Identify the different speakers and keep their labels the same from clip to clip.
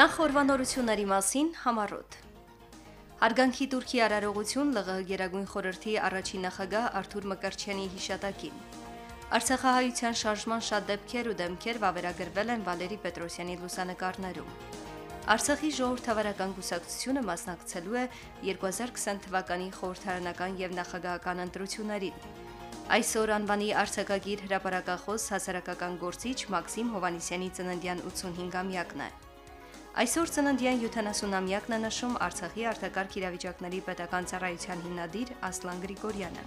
Speaker 1: Նախ օրվանորությունների մասին համառոտ։ Հարգանքի Թուրքի արարողություն ԼՂՀ Գերագույն խորհրդի առաջին նախագահ Արթուր Մկրտչյանի հիշատակին։ Արցախահայության շարժման շատ դեպքեր ու դեմքեր վավերագրվել են Վալերի Պետրոսյանի լուսանկարներում։ Արցախի ժողովրդավարական կուսակցությունը մասնակցելու է 2020 թվականի խորհրդարանական եւ նախագահական ընտրություններին։ Այսօր անվանի արցակագիր հրապարակախոս հասարակական գործիչ Մաքսիմ Հովանիսյանի ծննդյան 85-ամյակն է։ Այսօր ծննդյան 70-ամյակն է նշում Արցախի արտակարգ իրավիճակների պետական ծառայության հիմնադիր Ասլան Գրիգորյանը։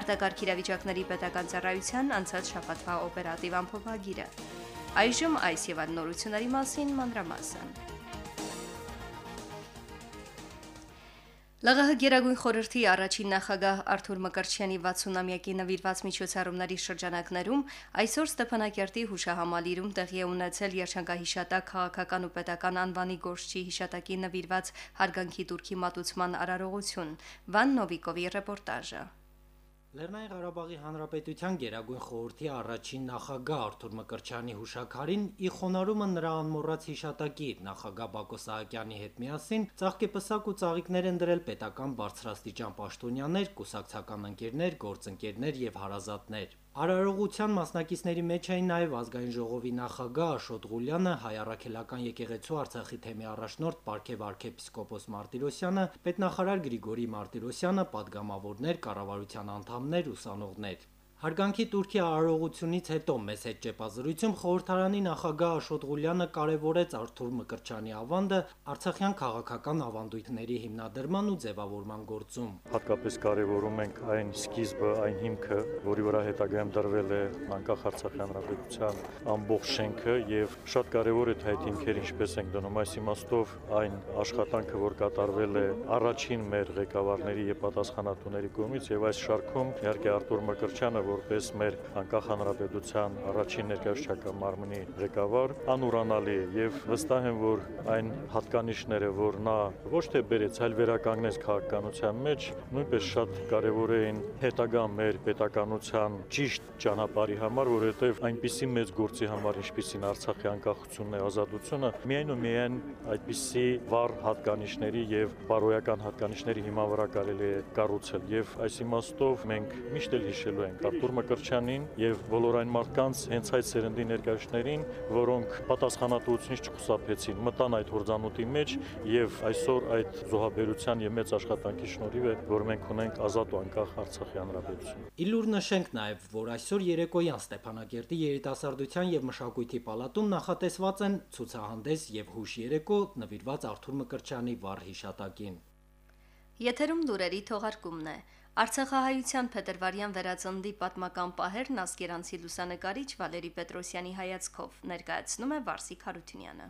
Speaker 1: Արտակարգ իրավիճակների պետական ծառայության անցած շաբաթվա օպերատիվ ամփոփագիրը։ Այժմ այս եւ նորությունների մասին մանրամասն։ ԼՂՀ Գերագույն խորհրդի առաջին նախագահ Արթուր Մկրտչյանի 60-ամյակի նվիրված միջոցառումների շրջանակներում այսօր Ստեփանակերտի հուշահամալիրում տեղի է ունեցել Երջանկահիշատակ քաղաքական ու պետական անվանի գործչի հիշատակի նվիրված հարգանքի турքի մատուցման արարողություն։ Վան Նովիկովի ռեպորտաժը։
Speaker 2: Լեռնային Ղարաբաղի Հանրապետության Գերագույն խորհրդի առաջին նախագահ Արթուր Մկրտչյանի հուշակարին ի խոնարհումը նրա անմոռաց հիշատակի նախագահ Բակո Սահակյանի հետ միասին ծաղկեպսակ ու ծաղիկներ են դրել պետական բարձրաստիճան պաշտոնյաներ, կուսակցական ընկերներ, գործընկերներ եւ հարազատներ։ Արարողության մասնակիցների մեջ էին նաև ազգային ժողովի նախագահ Աշոտ Ղուլյանը, Հայ առաքելական եկեղեցու Արցախի թեմի առաջնորդ Պարքև arczepiskopos Մարտիրոսյանը, պետնախարար Գրիգորի Մարտիրոսյանը, падգամավորներ, կառավարության անդամներ, ուսանողներ։ Հարգանքի Թուրքիա արարողությունից հետո մեծ հետ ճեպազրույցում խորհրդարանի նախագահ Աշոտ Ղուլյանը կարևորեց Արթուր Մկրտչյանի ավանդը Արցախյան քաղաքական ավանդույթների հիմնադրման ու ձևավորման գործում։
Speaker 3: Հատկապես կարևորում ենք այն սկիզբը, այն հիմքը, որի վրա հետագայում դրվել է անկախ Արցախի հանրապետության ամբողջ շենքը եւ շատ կարևոր է թե այդ հիմքերը ինչպես ենք դնում այս իմաստով այն աշխատանքը, որ կատարվել է առաջին մեր ղեկավարների եւ պատասխանատուների կողմից եւ այս շարքում իհարկե Արթուր Մկրտչյանը որպես մեր անկախ հանրապետության առաջին ներկայացուցչական մարմնի ղեկավար անուրանալի է եւ վստահ եմ, որ այն հատկանիշները, որ նա ոչ թե բերեց, այլ վերականգնեց քաղաքականության մեջ, նույնպես շատ կարեւոր էին հետագա մեր պետականության ճիշտ ճանապարհի համար, որովհետեւ այնպիսի մեծ գործի համար, ինչպիսին Արցախի անկախությունն է, ազատությունը, միայն ու միայն այդպիսի վառ հատկանիշների եւ բարոյական հատկանիշների հիման վրա կարելի է կառուցել եւ այս իմաստով մենք միշտ էլ հիշելու ենք Արտուր Մկրտչյանին եւ բոլոր այն մարդկանց հենց այդ սերնդի ներկայացներին, որոնք պատասխանատվությունից չխուսափեցին, մտան այդ հորձանուտի մեջ եւ այսօր այդ զոհաբերության եւ մեծ աշխատանքի շնորհիվ է, որ մենք ունենք ազատ ու անկախ Արցախի հանրապետություն։
Speaker 2: Իլուր նշենք նաեւ, որ այսօր երեկոյան Ստեփանակերտի երիտասարդության եւ մշակույթի պալատում նախատեսված են ցուցահանդես եւ հուշ երեկո նվիրված Արթուր Մկրտչյանի վառ հիշատակին։
Speaker 1: Եթերում լուրերի թողարկումն է։ Արցախահայության Փետրվարյան վերածնդի պատմական պահերն ասկերանցի լուսանկարիչ Վալերի Պետրոսյանի հայացքով ներկայացնում է Վարսիկ Հարությունյանը։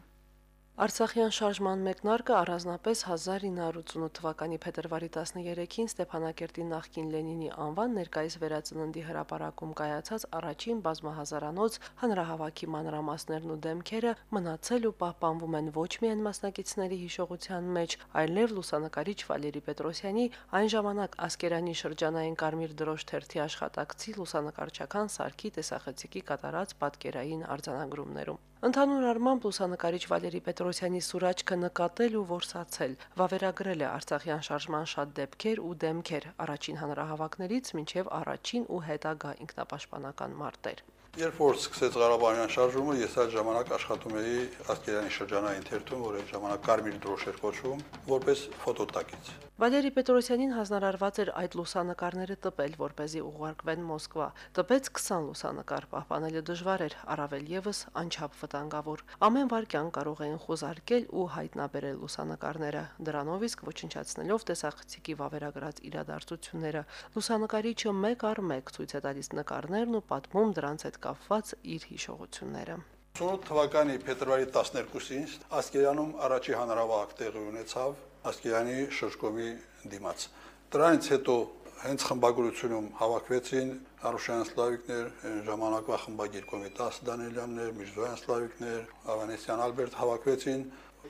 Speaker 4: Արցախյան շարժման մեկնարկը առանձնապես 1988 թվականի փետրվարի 13-ին Ստեփանակերտի նախկին Լենինի անվան ներկայիս վերածննդի հրապարակում կայացած առաջին բազմահազարանոց հանրահավաքի մանրամասներն ու դեմքերը մնացել ու պահպանվում են ոչ միայն մասնակիցների հիշողության մեջ, այլև լուսանկարիչ Վալերի Պետրոսյանի այն ժամանակ Ասկերանի շրջանային Կարմիր դրոշ թերթի աշխատակցի լուսանկարչական սարքի տեսախցիկի կատարած պատկերային արձանագրումներում։ Ընդհանուր առմամբ լուսանկարիչ Վալերի Պետրոսյանի սուրաճքը նկատել ու որսացել, վավերագրել է Արցախյան շարժման շատ դեպքեր ու դեմքեր, առաջին հանրահավաքներից մինչև առաջին ու հետագա ինքնապաշտպանական մարտեր։
Speaker 5: Երբ որ սկսեց Ղարաբաղյան շարժումը, ես այդ ժամանակ աշխատում էի Ասկերանի շրջանային թերթում, որ այդ ժամանակ Կարմիր դրոշ էր կոչվում, որպես ֆոտոտակից։
Speaker 4: Վալերի Պետրոսյանին հանրարարված էր այդ լուսանկարները տպել, որ เป զի ուղարկվեն Մոսկվա։ Տպեց 20 լուսանկար, պահպանելը դժվար էր, առավել եւս անչափ վտանգավոր։ Ամեն վարքյան կարող էին խոզարկել ու հայտնաբերել լուսանկարները, դրանով իսկ ոչնչացնելով տեսախցիկի վավերագրած իրադարձությունները։ Լուսանկարիչը մեկ առ մեկ ցույց է տալիս նկարներն ու պատմում դրանց հետ կապված իր հիշողությունները։
Speaker 5: 88 թվականի փետրվարի 12-ին Ասկերանում առաջի հանրավահակ տեղի ունեցավ Ասկերանի շրջկոմի դիմաց։ Դրանից հետո հենց խմբագրությունում հավաքվեցին Արուշյան Սլավիկներ, ժամանակվա խմբագիր Կոմիտաս Դանիելյաններ, Միրզոյան Սլավիկներ, Ավանեսյան Ալբերտ հավաքվեցին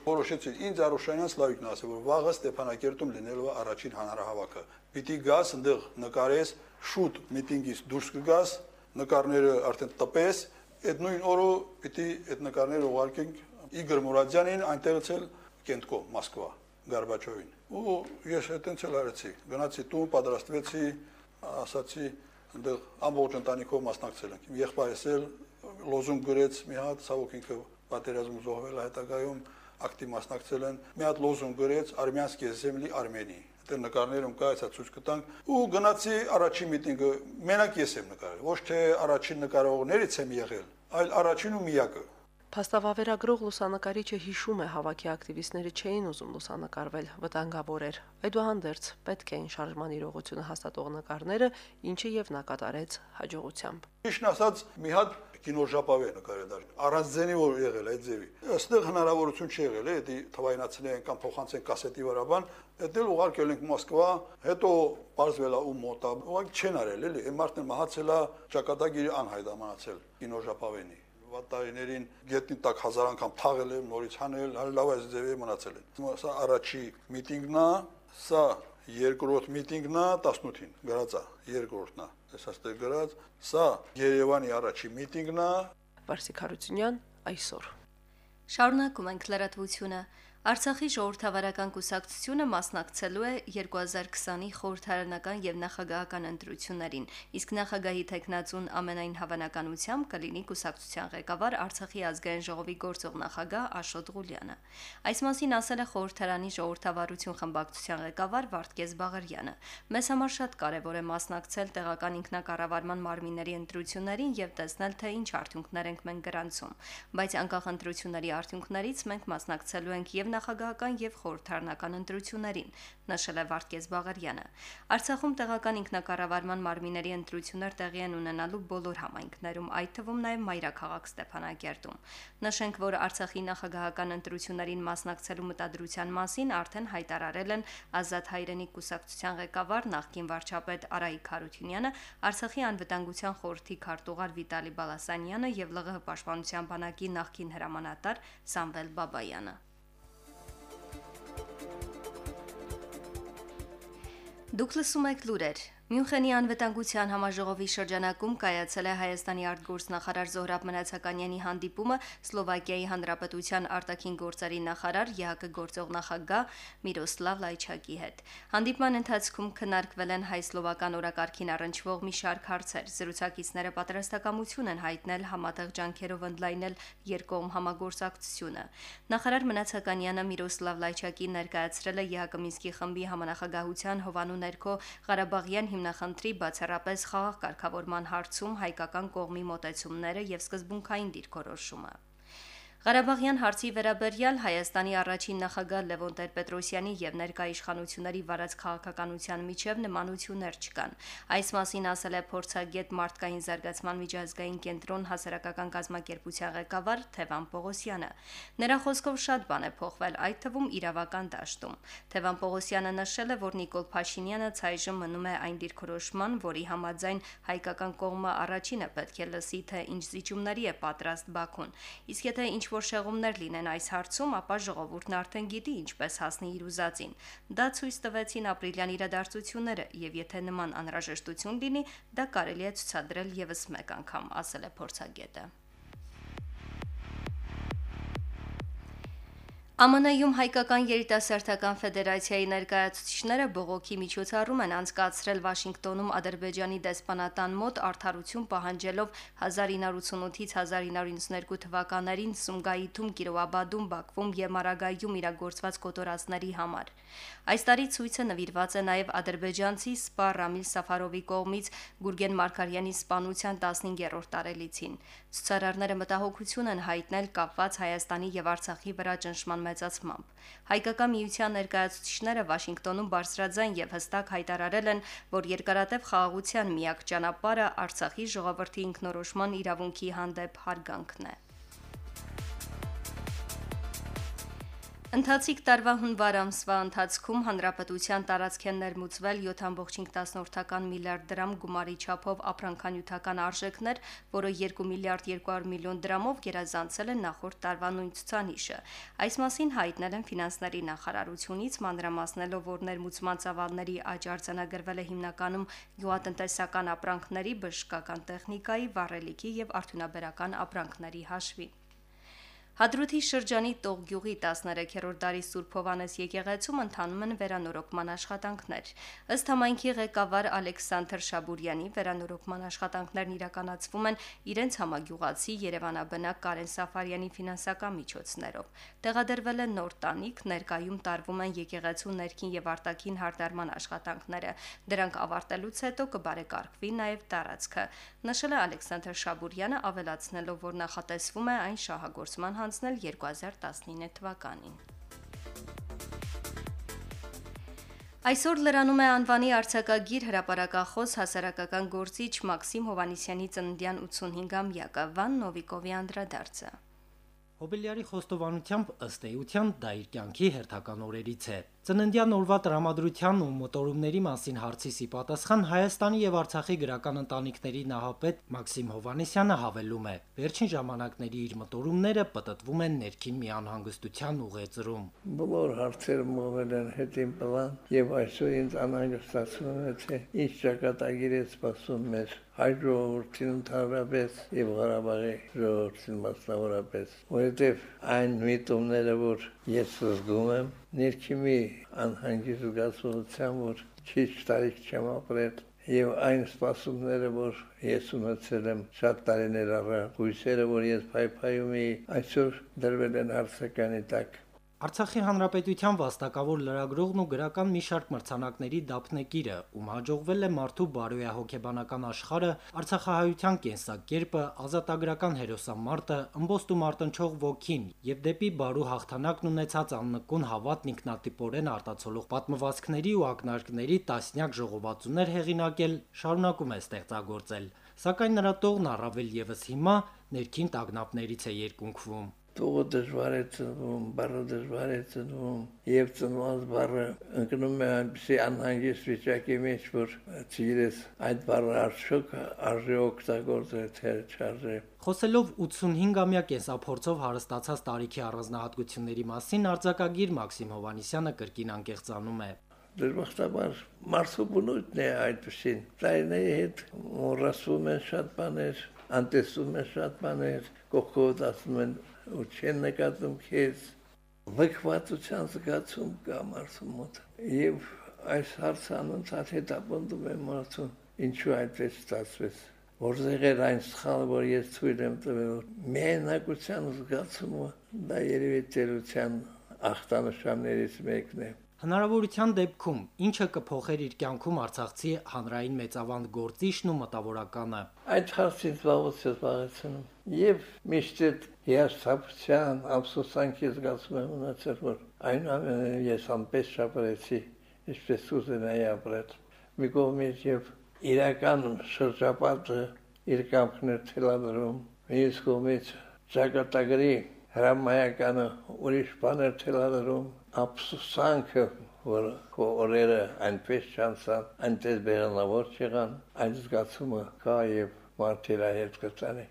Speaker 5: որոշեցին ինձ Արուշանյան Սլավիկն ասել որ վաղը Ստեփանակերտում լինելու է առաջին հանրահավաքը։ Պիտի գաս այնտեղ նկարես շուտ միտինգից դուրս կգաս նկարները արդեն տպես, այդ նույն օրը պիտի այդ նկարները ուղարկենք Իգոր Մուրադյանին, այնտեղից էլ Կենտկո, Մոսկվա, Գարբաչովին։ Ու ես այդտենց էլ արեցի, գնացի տուն, պատրաստվեցի, ասացի, այնտեղ ամբողջ ընտանիքով մասնակցել ենք։ Իմ եղբայրս էլ լոզուն գրեց մի հատ, ցավոք ինքը պատերազմ զոհվել է հետագայում, ակտիվ մասնակցել են։ Մի հատ լոզուն գրեց «Արմյանսկի զեմլի Արմենիա» դեռ նկարներում կա այսա ցույց կտանք ու գնացի առաջին միտինգը մենակ ես եմ նկարել ոչ թե առաջին նկարողներից եմ եղել այլ առաջին ու միակը
Speaker 4: Փաստավավերագրող լուսանկարիչը հիշում է հավաքի ակտիվիստները չէին ուզում լուսանկարվել, վտանգավոր էր։ Այդուհանդերձ պետք էին շարժման իրողությունը հաստատող նկարները, ինչը եւ նա կատարեց հաջողությամբ։
Speaker 5: Ճիշտ ասած, մի հատ կինոժապավե նկարել դար։ Առանց ձենի որ եղել այդ ձևի։ Այստեղ հնարավորություն չի եղել, էդի թվայնացնեն կամ փոխանցեն կասետի վրաբան, Էդ էլ ուղարկել ենք Մոսկվա, հետո բարձվել է ու մոտա, ուղղակի չեն արել, էլի, այն մարդն մահացել է ճակատագիրի անհայտամանացել կինոժապավենի վատարիներին գետնի տակ հազար անգամ թաղել եմ, նորից հանել, հələ լավ այս ձևի մնացել են։ Սա առաջի միտինգն է, սա երկրորդ միտինգն է 18-ին, գրածա, երկրորդն է։ Այս աստեղ գրած, սա Երևանի առաջի միտինգն է։
Speaker 4: Վարսիկ Հարությունյան այսօր։
Speaker 1: Շարունակում ենք լրատվությունը։ Արցախի ժողովրդավարական կուսակցությունը մասնակցելու է 2020-ի խորհրդարանական եւ նախագահական ընտրություններին, իսկ նախագահի տեխնացուն ամենայն հավանականությամբ կլինի կուսակցության ղեկավար Արցախի ազգային ժողովի գործող նախագահ Աշոտ Ղուլյանը։ Այս մասին ասել է խորհրդարանի ժողովրդավարություն խմբակցության ղեկավար Վարդգես Բաղարյանը։ Մեզ համար շատ կարևոր է մասնակցել տեղական ինքնակառավարման մարմինների ընտրություններին եւ տեսնել թե ինչ արդյունքներ ենք մենք գրանցում, բայց անկախ ընտրությունների արդյունքներից մենք մասնակցելու ենք եւ նախագահական եւ խորհրդարանական ընտրություններին, նշել է Վարդգես Բաղարյանը։ Արցախում տեղական ինքնակառավարման մարմինների ընտրություններ տեղի են ունենալու բոլոր համայնքներում, այդ թվում նաեւ Մայրաքաղաք Ստեփանակերտում։ Նշենք, որ Արցախի նախագահական ընտրություններին մասնակցելու մտադրության մասին արդեն հայտարարել են Ազատ հայրենի կուսակցության ղեկավար նախկին վարչապետ Արայիկ Խարությունյանը, Արցախի անվտանգության խորհրդի քարտուղար Վիտալի Բալասանյանը եւ ԼՂՀ պաշտպանության բանակի նախկին հրամանատար Սամվել Բաբայանը։ Դուք լսում եք լուրեր Մյունխենի անվտանգության համաժողովի շրջանակում կայացել է Հայաստանի արտգործնախարար Զոհրաբ Մնացականյանի հանդիպումը Սլովակիայի Հանրապետության արտաքին գործերի նախարար ԵԱԿ գործող նախագահ Միրոսլավ Լայչակի հետ։ Հանդիպման ընթացքում քննարկվել են հայ-սլովական օրակարգին առնչվող մի շարք հարցեր։ Զրուցակիցները պատրաստակամություն են հայտնել համատեղ ջանքերով ընդլայնել երկկողմ համագործակցությունը։ Նախարար Մնացականյանը Միրոսլավ Լայչակին ներկայացրել է ԵԱԿ Մինսկի խմբի համանախագահության հովանու ներքո Ղարաբաղյան հիմնախնդրի բացառապես խաղաղ կարգավորման հարցում հայկական կողմի մոտեցումները եւ սկզբունքային դիրքորոշումը։ Ղարաբաղյան հարցի վերաբերյալ Հայաստանի առաջին նախագահ Լևոն Տեր-Պետրոսյանի եւ ներկայ իշխանությունների վարած քաղաքականության միջև նմանություններ չկան։ Այս մասին ասել է փորձագետ մարդկային զարգացման միջազգային կենտրոն հասարակական կազմակերպության ղեկավար Թևան Պողոսյանը։ Նրա խոսքով շատ բան է փոխվել, այդ թվում իրավական դաշտում։ Թևան Պողոսյանը նշել է, որ Նիկոլ Փաշինյանը ցայժմ մնում է այն դիրքորոշման, որի համաձայն հայկական կողմը առաջինը պետք է լսի, թե ինչ զիջումների է պատրաստ Բաքուն։ Իսկ եթե ինչ ինչ-որ շեղումներ լինեն այս հարցում, ապա ժողովուրդն արդեն գիտի ինչպես հասնի իր ուզածին։ Դա ցույց տվեցին ապրիլյան իրադարձությունները, եւ եթե նման անհրաժեշտություն լինի, դա կարելի է ցուցադրել եւս մեկ անգամ, ասել է փորձագետը։ ԱՄՆ-ում հայկական երիտասարդական ֆեդերացիայի ներկայացուցիչները բողոքի միջոցառում են անցկացրել Վաշինգտոնում Ադրբեջանի դեսպանատան մոտ արդարություն պահանջելով 1988-ից 1992 թվականներին Սումգայիթում, Կիրովաբադում, Բաքվում եւ Մարագայում իրագործված կոտորածների համար։ Այս տարի ցույցը նվիրված է նաև ադրբեջանցի Սպա Ռամիլ Սաֆարովի կողմից Գուրգեն Մարկարյանի սպանության 15-րդ տարելիցին։ Ցուցարարները մտահոգություն են հայտնել կապված Հայաստանի եւ Արցախի վրա ճնշման մեծացմամբ։ Հայկական միության ներկայացուցիչները Վաշինգտոնում բարձրաձայն եւ հստակ հայտարարել են, որ երկարատև խաղաղության միակ ճանապարհը Արցախի ժողովրդի ինքնորոշման իրավունքի հանդեպ հարգանքն է։ Ընթացիկ տարվա հունվար ամսվա ընթացքում հանրապետության տարածք են ներմուծվել 7.5 միլիարդ դրամ գումարի չափով ապրանքանյութական արժեքներ, որը 2 միլիարդ 200 միլիոն դրամով գերազանցել է նախորդ տարվա նույն ցուցանիշը։ Այս մասին հայտնել են ֆինանսների նախարարությունից, մանրամասնելով, որ ներմուծման ծավալների աճ արձանագրվել է հիմնականում գյուղատնտեսական ապրանքների, բժշկական տեխնիկայի, վառելիքի եւ արդյունաբերական ապրանքների հաշվին։ Հադրութի շրջանի Տողգյուղի 13-րդ դարի Սուրբ Հովանես եկեղեցում ընթանում են վերանորոգման աշխատանքներ։ Ըստ համայնքի ղեկավար Ալեքսանդր Շաբուրյանի վերանորոգման աշխատանքներն իրականացվում են իրենց համագյուղացի Երևանաբնակ Կարեն Սաֆարյանի ֆինանսական միջոցներով։ Տեղադրվել է նոր տանիք, ներկայում տարվում են եկեղեցու ներքին եւ արտաքին հարդարման աշխատանքները։ Դրանք ավարտելուց հետո կբարեկարգվի նաեւ տարածքը։ Նշել է Ալեքսանդր Շաբուրյանը ավելացնելով, որ նախատեսվում է այն շահագործման հանձնել 2019 թվականին։ Այսօր լրանում է անվանի արցակագիր հրապարակախոս հասարակական գործիչ Մաքսիմ Հովանիսյանի ծննդյան 85-ամյակը Վան Նովիկովի անդրադարձը։
Speaker 2: Հոբելյարի խոստովանությամբ ըստ էության դա իր կյանքի հերթական օրերից է։ Ծննդյան օրվա տրամադրության ու մոտորումների մասին հարցիսի պատասխան Հայաստանի եւ Արցախի գրական ընտանիքների նահապետ Մաքսիմ Հովանեսյանը հավելում է. Վերջին ժամանակների իր մոտորումները պատտվում են ներքին մի անհանգստության ուղեծրում։
Speaker 6: Բոլոր հարցերը մովել են հետին պլան եւ այսօր ինձ անհանգստացնում է թե ինչ ճակատագիր է սպասում մեր հայ ժողովրդին ընդհանրապես եւ Ղարաբաղի ժողովրդին մասնավորապես, որովհետեւ այն միտումները, որ ես զգում եմ, ներքիմի անհանգիստ զգացողության, որ քիչ տարիք չեմ ապրել եւ այն սպասումները, որ ես ունեցել եմ շատ տարիներ առաջ, հույսերը, որ ես փայփայում էի, այսօր դրվել են հարցականի տակ
Speaker 2: Արցախի հանրապետության վաստակավոր լրագրողն ու գրական մի շարք մրցանակների դափնեկիրը, ում հաջողվել է մարդու բարոյահոգեբանական աշխարհը, Արցախահայության կենսակերպը, ազատագրական հերոսամարտը, ըմբոստ ու մարտնչող ոգին եւ դեպի բարու հաղթանակն ունեցած աննկուն հավատն ինքնատիպորեն արտացոլող պատմվածքների ու ակնարկների տասնյակ ժողովածուներ հեղինակել, շարունակում է ստեղծագործել։ Սակայն նրա տողն առավել եւս հիմա ներքին տագնապներից է երկունքվում
Speaker 6: տողը դժվար է ծնվում, բառը դժվար է ծնվում, եւ ծնված բառը ընկնում է այնպեսի անհանգիստ վիճակի մեջ, որ ցիրես այդ բառը արժեք արժե օգտագործել թե չարժե։
Speaker 2: Խոսելով 85-ամյա կենսափորձով հարստացած տարիքի առանձնահատկությունների մասին արձակագիր Մաքսիմ Հովանիսյանը կրկին անկեղծանում է.
Speaker 6: Դժբախտաբար մարդու բնույթն է այդպեսին։ Տարիների հետ մոռացվում են շատ բաներ, անտեսում են շատ բաներ, կողքով ասում են ու չեն նկատում քեզ լքվածության զգացում կա մարդու մոտ եւ այս հարցը անընդհատ հետապնդում եմ մարդուն ինչու այդպես ստացվեց որտեղ էր այն սխալը որ ես ցույց եմ տվել մենակության զգացումը դա երևի տերության ախտանշաններից մեկն է
Speaker 2: Հնարավորության դեպքում ինչը կփոխեր իր կյանքում Արցախցի հանրային մեծավանդ գործիչն ու մտավորականը։
Speaker 6: Այդ հարցից վաղուց է զբաղեցնում։ Եվ միշտ այդ հիասթափության, ափսոսանքի զգացում եմ ունեցել, որ այնուամենայնիվ ես ամպես շապրեցի, ինչպես ուզենայի ապրել։ Մի կողմից եւ իրական շրջապատը իր կամքներ թելադրում, մյուս կողմից ճակատագրի հրամայականը ուրիշ բաներ թելադրում, ափսոսանքը, որ օրերը այնպես չանցան, այնպես բեղանավոր չեղան, այն զգացումը կա եւ մարդիրա հետ կտանի։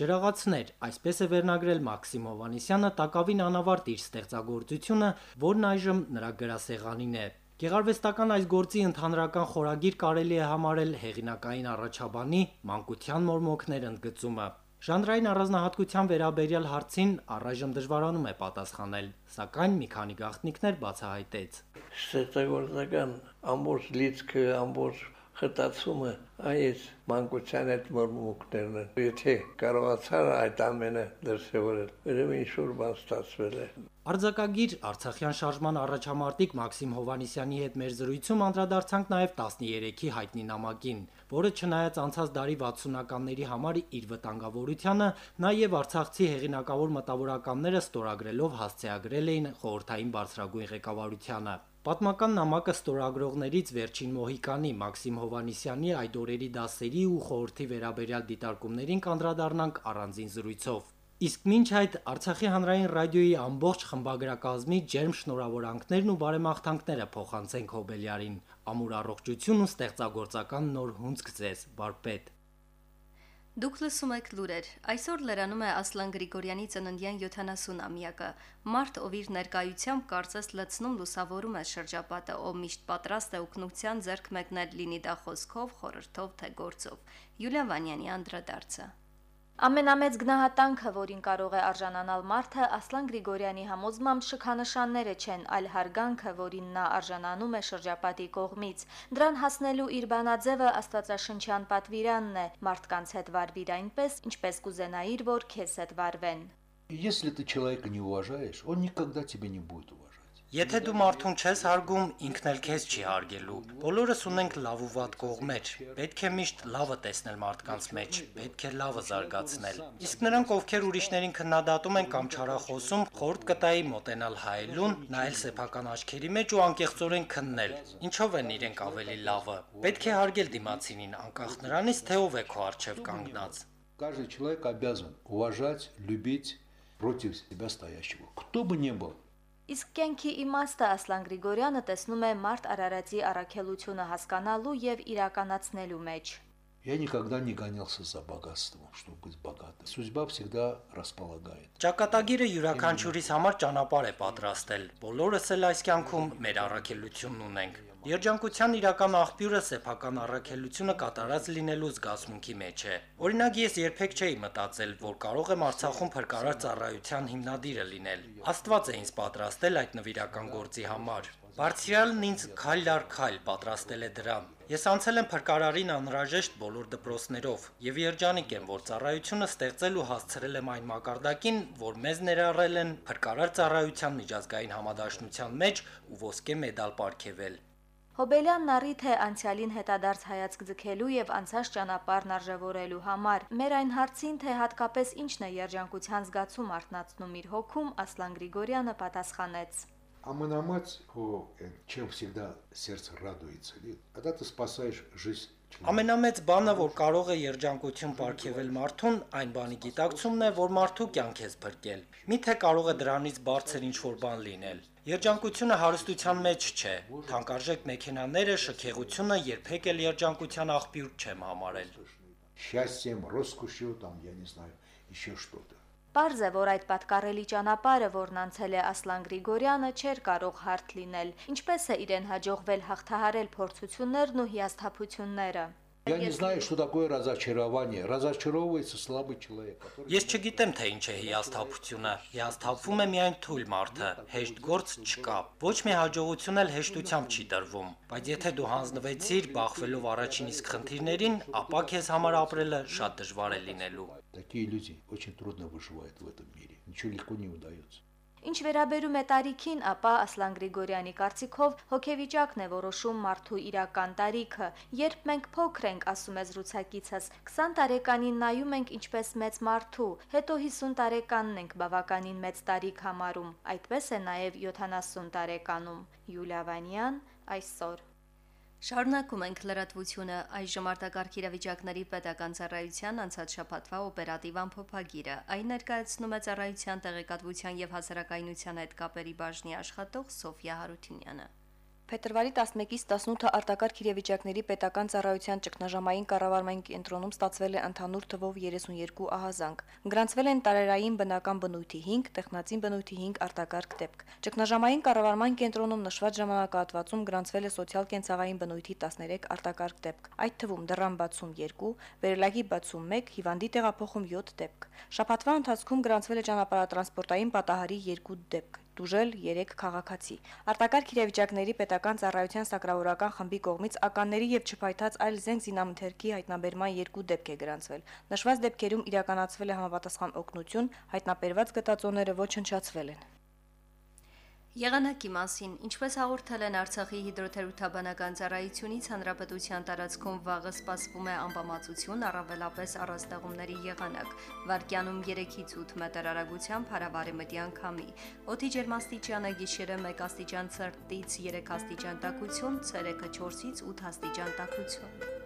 Speaker 2: Ջրաղացներ, այսպես է վերնագրել Մաքսիմ Հովանիսյանը տակավին անավարտ իր ստեղծագործությունը, որն այժմ նրա գրասեղանին է։ Գեղարվեստական այս գործի ընդհանրական խորագիր կարելի է համարել հեղինակային առաջաբանի մանկության մորմոքներ ընդգծումը։ Ժանրային առանձնահատկության վերաբերյալ հարցին առայժմ դժվարանում է պատասխանել, սակայն մի քանի գաղտնիքներ բացահայտեց։
Speaker 6: Ստեղծագործական ամբողջ լիցքը, ամբողջ խտացումը այս մանկության այդ մորմուկներն են։ Եթե կարողացար այդ ամենը դրսևորել, ուրեմն ինչ-որ բան ստացվել է։
Speaker 2: Արձակագիր Արցախյան շարժման առաջամարտիկ Մաքսիմ Հովանիսյանի հետ մեր զրույցում անդրադարձանք նաև 13-ի հայտնի նամակին, որը չնայած անցած դարի 60-ականների համար իր վտանգավորությանը, նաև Արցախցի հեղինակավոր մտավորականները ստորագրելով հասցեագրել էին խորհրդային բարձրագույն ղեկավարությանը։ Պատմական նամակը ստորագրողներից վերջին Մոհիկանի Մաքսիմ Հովանիսյանի այդ օրերի դասերի ու խորհրդի վերաբերյալ դիտարկումներին կանդրադառնանք առանձին զրույցով։ Իսկ մինչ այդ Արցախի հանրային ռադիոյի ամբողջ խմբագրակազմի ջերմ շնորհավորանքներն ու բարեմաղթանքները փոխանցենք Հոբելյարին։ Ամուր առողջություն ու ստեղծագործական նոր հունցք ձեզ, Վարպետ։
Speaker 1: Դուք լսում եք լուրեր։ Այսօր լրանում է Ասլան Գրիգորյանի ծննդյան 70-ամյակը։ Մարտ ով իր ներկայությամբ կարծես լցնում լուսավորում է շրջապատը, ով միշտ պատրաստ է օգնության ձեռք մեկնել լինի դա խոսքով, խորհրդով թե գործով։ Յուլիա Վանյանի անդրադարձը։
Speaker 7: Ամենամեծ գնահատանքը, որին կարող է արժանանալ մարդը, Ասլան Գրիգորյանի համոզմամբ շքանշանները չեն, այլ հարգանքը, որին նա արժանանում է շրջապատի կողմից։ Դրան հասնելու իր բանաձևը Աստվածաշնչյան պատվիրանն է՝ մարդկանց հետ վարվիր այնպես, ինչպես կուզենայիր, որ քեզ հետ վարվեն։
Speaker 8: Если ты человека не уважаешь, он никогда тебя не будет уважать.
Speaker 2: Եթե դու մարդուն չես հարգում, ինքն էլ քեզ չի հարգելու։ Բոլորս ունենք լավ ու վատ կողմեր։ Պետք է միշտ լավը տեսնել մարդկանց մեջ, պետք է լավը զարգացնել։ Իսկ նրանք, ովքեր ուրիշներին քննադատում են կամ չարախոսում, խորտ կտայի մոտենալ հայելուն, նայել սեփական աչքերի մեջ ու անկեղծորեն քննել։ Ինչով են իրենք ավելի լավը։ Պետք է հարգել դիմացինին, անկախ նրանից, թե ով է քո առջև կանգնած։
Speaker 8: Каждый человек обязан уважать, любить против себя стоящего, кто бы ни был.
Speaker 7: Իսկ կյանքի իմաստը Ասլան Գրիգորյանը տեսնում է մարդ Արարատի առաքելությունը հասկանալու եւ իրականացնելու մեջ։
Speaker 8: Я никогда не гонялся за богатством, чтобы быть богатым. Судьба всегда располагает.
Speaker 2: Ճակատագիրը յուրաքանչյուրիս համար ճանապարհ է պատրաստել։ Բոլորս էլ այս կյանքում մեր առաքելությունն ունենք։ Երջանկության իրական աղբյուրը սեփական առաքելությունը կատարած լինելու զգացմունքի մեջ է։ Օրինակ ես երբեք չէի մտածել, որ կարող եմ Արցախում փրկարար ծառայության հիմնադիրը լինել։ Աստված է ինձ պատրաստել այդ նվիրական գործի համար։ Բարձրյալն ինձ քայլ առ քայլ պատրաստել է դրան։ Ես անցել եմ փրկարարին անհրաժեշտ բոլոր դպրոցներով եւ երջանիկ եմ, որ ծառայությունը ստեղծել ու հասցրել եմ այն մակարդակին, որ մեզ ներառել են փրկարար ծառայության միջազգային համադաշնության մեջ ու ոսկե մեդալ ապարգևել։
Speaker 7: Հոբելյանն առիթ է անցյալին հետադարձ հայացք ձգելու եւ անցած ճանապարհն արժևորելու համար։ Մեր այն հարցին, թե հատկապես ինչն է երջանկության զգացում արտնացնում իր հոգում, Ասլան Գրիգորյանը պատասխանեց.
Speaker 8: Ամենամած, о, чем всегда сердце радуется, когда ты спасаешь жизнь
Speaker 2: Ամենամեծ բանը, որ կարող է երջանկություն ապարգևել մարդուն, այն բանի գիտակցումն է, որ մարդու կյանք ես փրկել։ Միթե կարող է դրանից բարձր ինչ-որ բան լինել։ Երջանկությունը հարստության մեջ չէ։ Թանկարժեք մեքենաները, շքեղությունը երբեք էլ երջանկության աղբյուր չեմ համարել։
Speaker 8: Счастьем, роскошью, там, я не знаю, еще что-то։
Speaker 7: Պարզ է, որ այդ պատկառելի ճանապարհը, որն անցել է Ասլան Գրիգորյանը, չէր կարող հարթ լինել։ Ինչպես է իրեն հաջողվել հաղթահարել փորձություններն ու հիասթափությունները։
Speaker 8: Я не знаю, что такое разочарование. Разочаровывается слабый человек, который
Speaker 2: Ես չգիտեմ, թե ինչ է հիասթափությունը։ Հիասթափվում է միայն թույլ մարդը։ Հեշտ գործ չկա։ Ոչ մի հաջողություն էլ հեշտությամբ չի տրվում։ Բայց եթե դու հանձնվեցիր բախվելով առաջին իսկ խնդիրներին, ապա քեզ համար ապրելը շատ դժվար է լինելու։
Speaker 8: такие люди очень трудно выживают в этом мире. Ничего легко не удается.
Speaker 7: Ինչ վերաբերում է տարիքին, ապա Ասլան Գրիգորյանի կարծիքով հոգեվիճակն է որոշում մարդու իրական տարիքը։ Երբ մենք փոքր ենք, ասում է զրուցակիցս, 20 տարեկանին նայում ենք ինչպես մեծ մարդու, հետո 50 տարեկանն ենք բավականին մեծ տարիք համարում։ Այդպես է նաև 70 տարեկանում։ Յուլիա Վանյան այսօր
Speaker 1: Շարունակում ենք լրատվությունը այժմ արտակարգ իրավիճակների պետական ծառայության անցած շաբաթվա օպերատիվ ամփոփագիրը։ Այն ներկայացնում է ծառայության տեղեկատվության եւ հասարակայնության հետ կապերի բաժնի աշխատող Սոֆիա Հարությունյանը։
Speaker 9: Փետրվարի 11-ից 18-ը արտակարգ իրավիճակների պետական ծառայության ճգնաժամային կառավարման կենտրոնում ստացվել է ընդհանուր թվով 32 ահազանգ։ Գրանցվել են տարերային բնական բնույթի 5, տեխնացին բնույթի 5 արտակարգ դեպք։ Ճգնաժամային կառավարման կենտրոնում նշված ժամանակահատվածում գրանցվել է սոցիալ-կենցաղային բնույթի 13 արտակարգ դեպք։ Այդ թվում դրան բացում 2, վերելագի բացում 1, հիվանդի տեղափոխում 7 դեպք։ Շաբաթվա ընթացքում գրանցվել է ճանապարհատրանսպորտային պատահարի 2 դեպք դուժել 3 քաղաքացի։ Արտակարգ իրավիճակների պետական ծառայության սակրավորական խմբի կողմից ականների եւ չփայթած այլ զենք զինամթերքի հայտնաբերման երկու դեպք է գրանցվել։ Նշված դեպքերում իրականացվել է համապատասխան օգնություն, հայտնաբերված գտածոները ոչնչացվել են։
Speaker 1: Եղանակի մասին, ինչպես հաղորդել են Արցախի հիդրոթերապևտաբանական ծառայությունից, հանրապետության տարածքում վաղը սպասվում է անբավարարություն, առավելապես առաստաղումների եղանակ։ Վարկյանում 3-ից 8 մետր արագությամբ հարավարի մտյան քամի։ Օդի ջերմաստիճանը գիշերը 1 աստիճան ցրտից 3 աստիճան տաքություն, ցերեկը 4-ից 8 աստիճան տաքություն։